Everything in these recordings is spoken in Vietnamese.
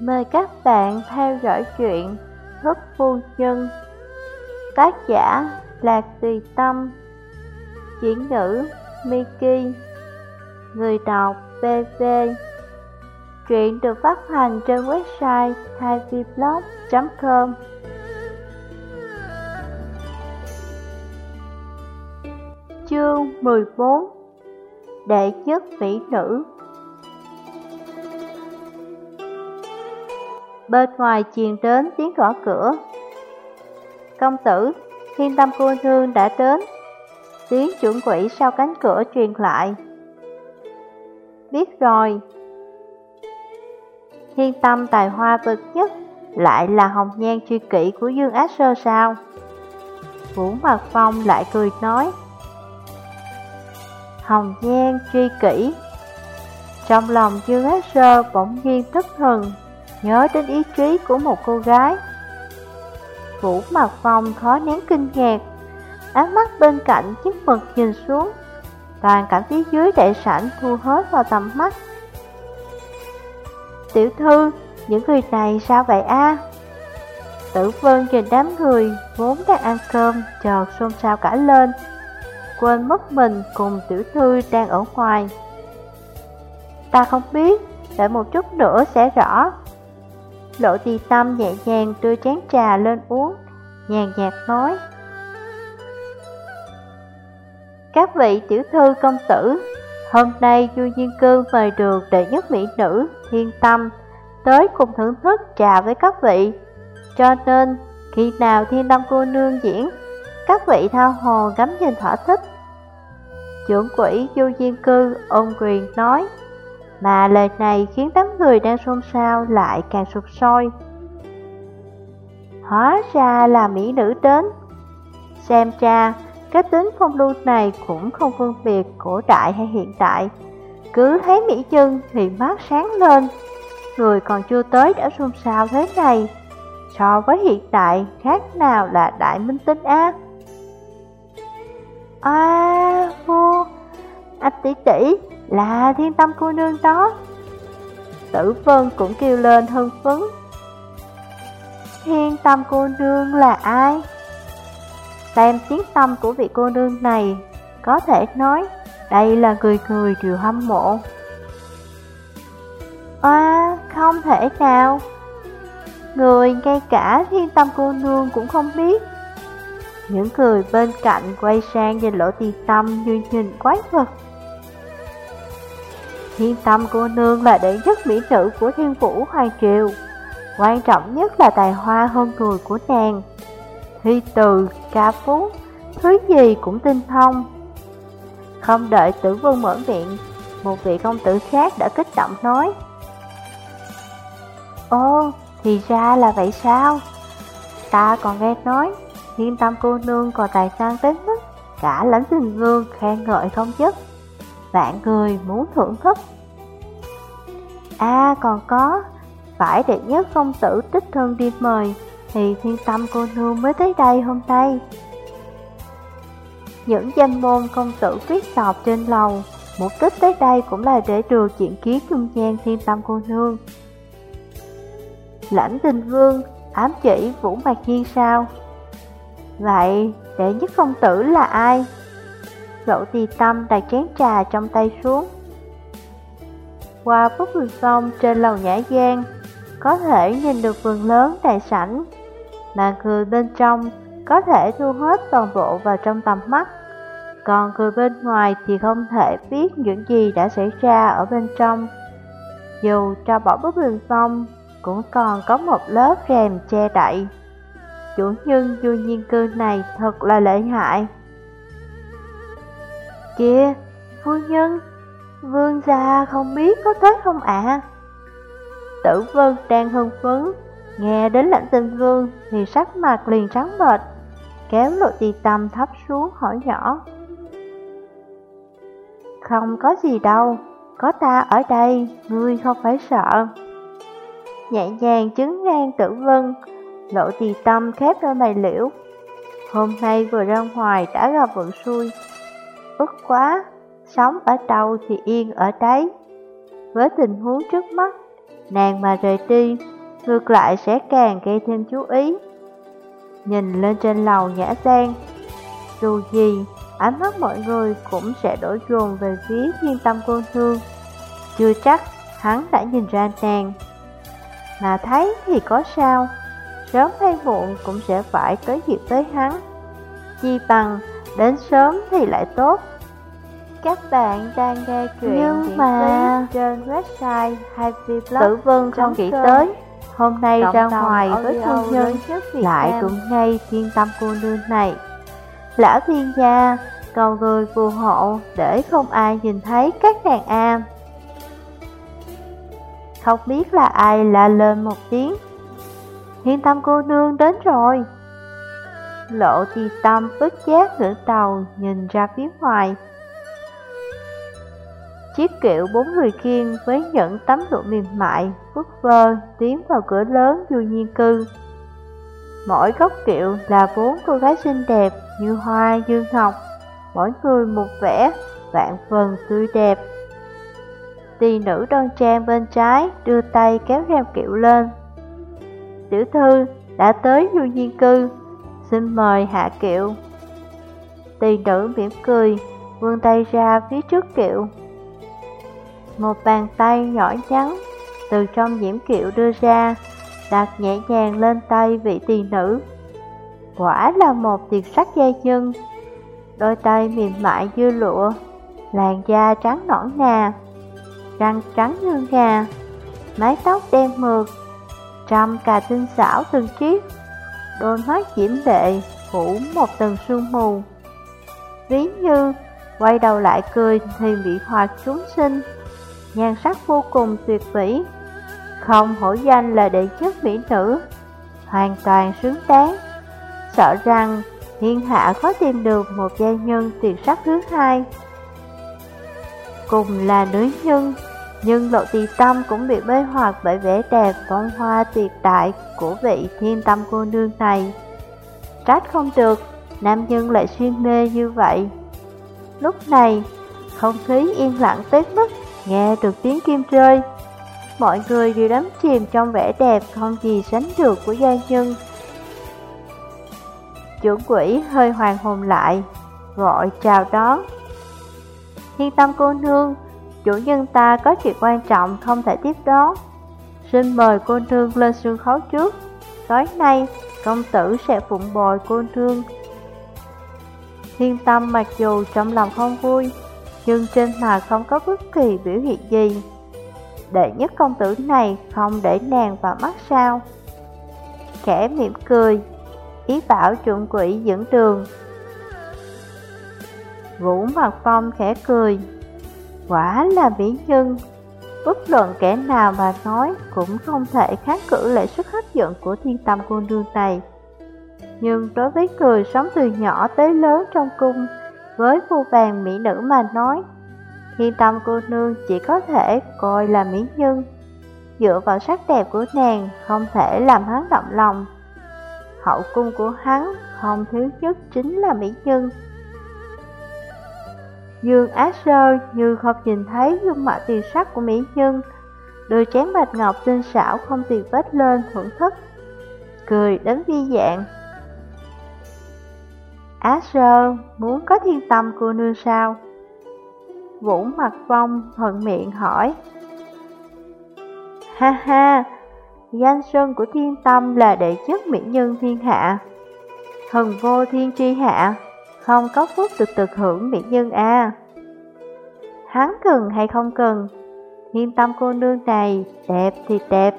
Mời các bạn theo dõi chuyện Thức Phu Nhân. Tác giả Lạc Tùy Tâm. Diễn nữ Miki. Người đọc BV Truyện được phát hành trên website happyblog.com Chương 14 Đệ nhất mỹ nữ. Bên ngoài truyền đến tiếng gõ cửa. Công tử, thiên tâm cô thương đã đến. Tiếng chuẩn quỷ sau cánh cửa truyền lại. Biết rồi. Thiên tâm tài hoa bậc nhất Lại là hồng nhan truy kỷ của Dương Ác Sơ sao? Vũ mật Phong lại cười nói Hồng nhan truy kỷ. Trong lòng Dương Ác Sơ bỗng nhiên tức hừng nhớ đến ý chí của một cô gái. Vũ Mặt Phong khó nén kinh ngạc, ánh mắt bên cạnh chiếc mực nhìn xuống, toàn cảnh phía dưới đại sảnh thu hết vào tầm mắt. Tiểu thư, những người này sao vậy a? Tử vân nhìn đám người vốn đang ăn cơm chợt xôn xao cả lên, quên mất mình cùng tiểu thư đang ở ngoài. Ta không biết, đợi một chút nữa sẽ rõ. Lộ tì tâm nhẹ nhàng đưa chén trà lên uống, nhàn nhạt nói. Các vị tiểu thư công tử, hôm nay Du Nhiên Cư mời được đệ nhất mỹ nữ Thiên Tâm tới cùng thưởng thức trà với các vị. Cho nên, khi nào Thiên Tâm cô nương diễn, các vị thao hồ ngắm nhìn thỏa thích. Trưởng quỹ Du Nhiên Cư ôn quyền nói. Mà lời này khiến đám người đang xôn xao lại càng sụp sôi. Hóa ra là mỹ nữ đến. Xem ra, cái tính phong lưu này cũng không phân biệt cổ đại hay hiện đại. Cứ thấy mỹ nhân thì mắt sáng lên. Người còn chưa tới đã xôn xao thế này. So với hiện đại khác nào là đại minh tinh á? À, vua, anh tỷ tỷ là thiên tâm cô nương đó. Tử vân cũng kêu lên hưng phấn. Thiên tâm cô nương là ai? Xem tiếng tâm của vị cô nương này, Có thể nói đây là người người đều hâm mộ. À không thể nào. Người ngay cả thiên tâm cô nương cũng không biết. Những người bên cạnh quay sang nhìn lỗ tì tâm như nhìn quái vật. Thiên tâm cô nương là đệ nhất mỹ nữ của thiên vũ hoàng triều. Quan trọng nhất là tài hoa hơn người của nàng. Thi từ, ca phú, thứ gì cũng tinh thông. Không đợi tử vân mở miệng Một vị công tử khác đã kích động nói. Ồ, thì ra là vậy sao? Ta còn nghe nói Thiên tâm cô nương còn tài sang đến mức Cả lãnh tình vương khen ngợi không dứt. Vạn người muốn thưởng thức. À còn có, Phải đệ nhất công tử tích thân đi mời, Thì thiên tâm cô nương mới tới đây hôm nay. Những danh môn công tử viết sọp trên lầu, Mục đích tới đây cũng là để được chuyện kiến trung gian thiên tâm cô nương. Lãnh tình vương, ám chỉ Vũ Mạc Nhiên sao? Vậy đệ nhất công tử là ai? Lỗ tì tâm đặt chén trà trong tay xuống. Qua bức vườn sông trên lầu nhã gian Có thể nhìn được vườn lớn đại sảnh. Mà người bên trong có thể thu hết toàn bộ vào trong tầm mắt. Còn người bên ngoài thì không thể biết những gì đã xảy ra ở bên trong. Dù cho bỏ bức vườn sông cũng còn có một lớp rèm che đậy. Chủ nhân du nhiên cư này thật là lợi hại. Kìa, phu nhân, vương gia không biết có tới không ạ? Tử vân đang hưng phấn, nghe đến lãnh tình vương thì sắc mặt liền trắng bệch, kéo lộ tì tâm thấp xuống hỏi nhỏ. Không có gì đâu, có ta ở đây, ngươi không phải sợ. Nhẹ nhàng chứng ngang tử vân, lộ tì tâm khép đôi mày liễu. Hôm nay vừa ra ngoài đã gặp vận xui, Bất quá, sống ở đâu thì yên ở đấy. Với tình huống trước mắt, nàng mà rời đi, ngược lại sẽ càng gây thêm chú ý. Nhìn lên trên lầu nhã gian, dù gì, ánh mắt mọi người cũng sẽ đổ dồn về phía thiên tâm cô thương. Chưa chắc hắn đã nhìn ra nàng. Mà thấy thì có sao, sớm hay muộn cũng sẽ phải tới dịp tới hắn. Chi bằng, đến sớm thì lại tốt. Các bạn đang nghe chuyện Nhưng mà... trên website Happyblog Tử Vân không nghĩ tới Hôm nay ra ngoài với phu nhân lại cũng ngay thiên tâm cô nương này. Lão thiên gia cầu người phù hộ để không ai nhìn thấy các nàng am Không biết là ai la lên một tiếng. Thiên tâm cô nương đến rồi. Lộ trì tâm bất giác ngửa tàu nhìn ra phía ngoài Chiếc kiệu bốn người khiên với những tấm lụa mềm mại, vút vơ tiến vào cửa lớn du nhiên cư. Mỗi góc kiệu là bốn cô gái xinh đẹp như hoa dương ngọc, mỗi người một vẻ, vạn phần tươi đẹp. Tỳ nữ đoan trang bên trái đưa tay kéo rèm kiệu lên. Tiểu thư đã tới du nhiên cư, xin mời hạ kiệu. Tỳ nữ mỉm cười, vươn tay ra phía trước kiệu. Một bàn tay nhỏ nhắn từ trong diễm kiệu đưa ra, đặt nhẹ nhàng lên tay vị tỳ nữ. Quả là một tuyệt sắc dây chân, đôi tay mềm mại như lụa, làn da trắng nõn nà, răng trắng như ngà, mái tóc đen mượt, trăm cà tinh xảo từng chiếc, đôi mắt diễm lệ phủ một tầng sương mù. Ví như quay đầu lại cười thì bị hoạt chúng sinh nhan sắc vô cùng tuyệt vĩ, không hổ danh là đệ nhất mỹ nữ, hoàn toàn xứng đáng. Sợ rằng thiên hạ khó tìm được một gia nhân tuyệt sắc thứ hai. Cùng là nữ nhân, nhưng lộ tỳ tâm cũng bị mê hoặc bởi vẻ đẹp phong hoa tuyệt đại của vị thiên tâm cô nương này. Trách không được, nam nhân lại xuyên mê như vậy. Lúc này, không khí yên lặng tới mức nghe được tiếng kim rơi. Mọi người đều đắm chìm trong vẻ đẹp không gì sánh được của gia nhân. Chủ quỷ hơi hoàng hồn lại, gọi chào đón. Thiên tâm cô nương, chủ nhân ta có chuyện quan trọng không thể tiếp đón. Xin mời cô nương lên sân khấu trước. Tối nay, công tử sẽ phụng bồi cô nương. Thiên tâm mặc dù trong lòng không vui, nhưng trên mặt không có bất kỳ biểu hiện gì. Đệ nhất công tử này không để nàng vào mắt sao? Khẽ mỉm cười, ý bảo chuẩn quỷ dẫn đường. Vũ mặt phong khẽ cười, quả là mỹ nhân. Bất luận kẻ nào mà nói cũng không thể kháng cự lại sức hấp dẫn của thiên tâm cô nương này. Nhưng đối với người sống từ nhỏ tới lớn trong cung, với phu vàng mỹ nữ mà nói, thiên tâm cô nương chỉ có thể coi là mỹ nhân. Dựa vào sắc đẹp của nàng không thể làm hắn động lòng. Hậu cung của hắn không thiếu nhất chính là mỹ nhân. Dương Á Sơ như không nhìn thấy dung mạo tuyệt sắc của mỹ nhân, đưa chén bạch ngọc tinh xảo không tiền vết lên thưởng thức, cười đến vi dạng. Á sơ, muốn có thiên tâm cô nương sao? Vũ mặt vong thuận miệng hỏi. Ha ha, danh sơn của thiên tâm là đệ nhất mỹ nhân thiên hạ. Thần vô thiên tri hạ, không có phúc được thực hưởng mỹ nhân a. À. Hắn cần hay không cần, thiên tâm cô nương này đẹp thì đẹp,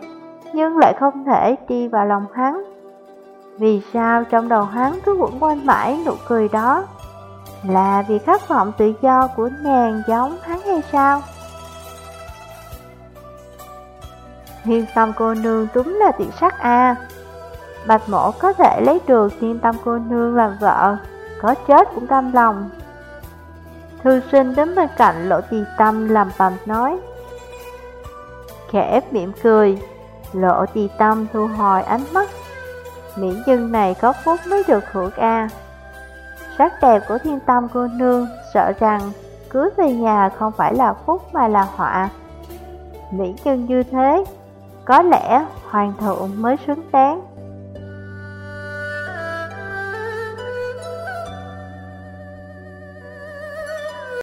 nhưng lại không thể đi vào lòng hắn. Vì sao trong đầu hắn cứ quẩn quanh mãi nụ cười đó? Là vì khát vọng tự do của nàng giống hắn hay sao? Thiên tâm cô nương đúng là tiện sắc a Bạch mổ có thể lấy được thiên tâm cô nương làm vợ, Có chết cũng cam lòng Thư sinh đến bên cạnh lộ tì tâm làm bầm nói Khẽ miệng cười Lộ tì tâm thu hồi ánh mắt Miễn dân này có phúc mới được hưởng A. Sắc đẹp của thiên tâm cô nương Sợ rằng cưới về nhà không phải là phúc mà là họa. Mỹ nhân như thế, Có lẽ hoàng thượng mới xứng đáng.